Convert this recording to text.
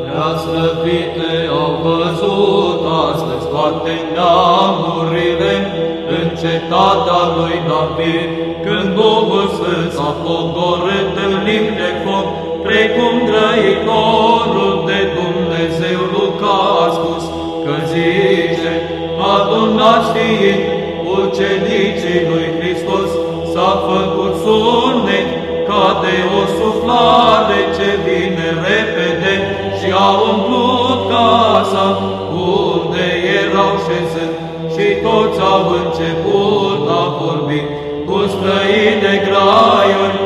Preaslăvite au văzut astăzi toate neamurile în cetatea lui David, când Duhul Sfânt s-a pogorât în limb de foc, precum grăitorul de Dumnezeu Luca a spus, că zice, adunați fiind ucenicii lui ca de o suflare ce vine repede și a umplut casa unde erau șezând și toți au început a vorbi. Cu străine graiuri,